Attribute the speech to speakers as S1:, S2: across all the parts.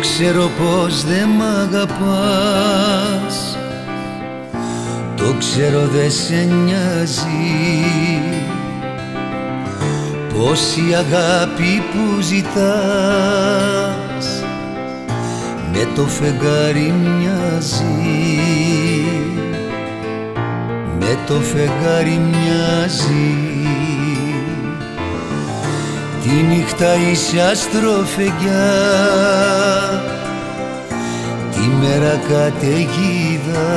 S1: ξέρω πως δεν μ' αγαπάς. Το ξέρω δεν σε νοιάζει. Πως η αγάπη που ζητάς Με το φεγγάρι μοιάζει. Με το φεγγάρι μοιάζει Τη νύχτα είσαι αστροφεγγιά Τη μέρα καταιγίδα.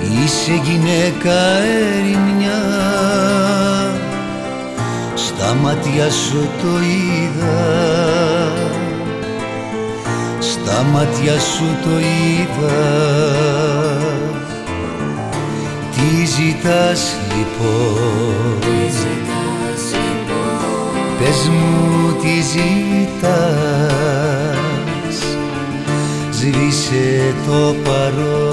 S1: Είσαι γυναίκα ερημιά. Στα μάτια σου το είδα. Στα μάτια σου το είδα. Τι ζητάς λοιπόν; Πες μου τι ζητάς. Σβήσε το παρόν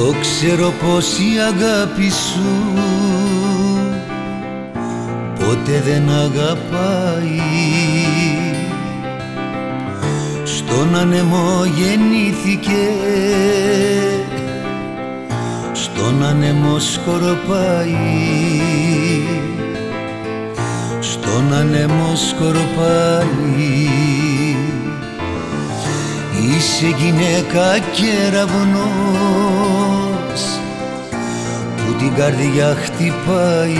S1: Το ξέρω πως η αγάπη σου ποτέ δεν αγαπάει. Στον ανεμό γεννήθηκε Στον ανεμό σκορπάει. Στον ανεμό σκορπάει Είσαι γυναίκα κεραυνός που την καρδιά χτυπάει.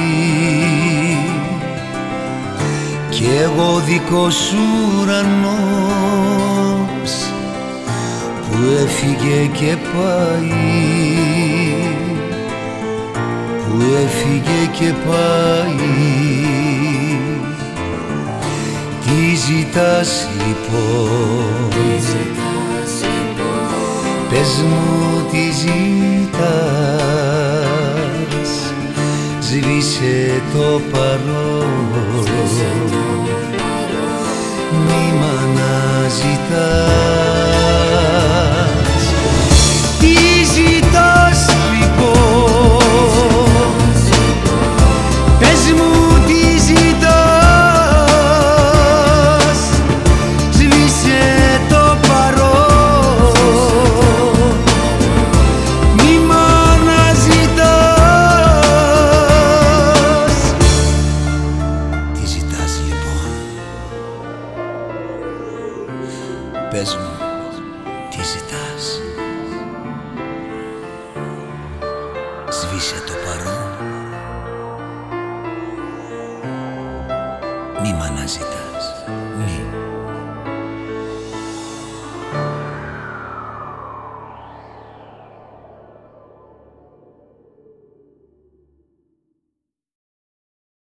S1: Κι εγώ δικός σου ουρανός που έφυγε και πάει. Που έφυγε και πάει. Τι ζητάς λοιπόν; Πες μου τι ζητάς. Σβήσε το παρόν. Μη μ' αναζητάς Πες μου, τι ζητάς; Σβήσε το παρόν. Μη μ' αναζητάς